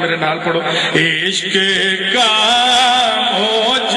میرے نال پڑھو۔ عشق کا موج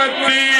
Mati.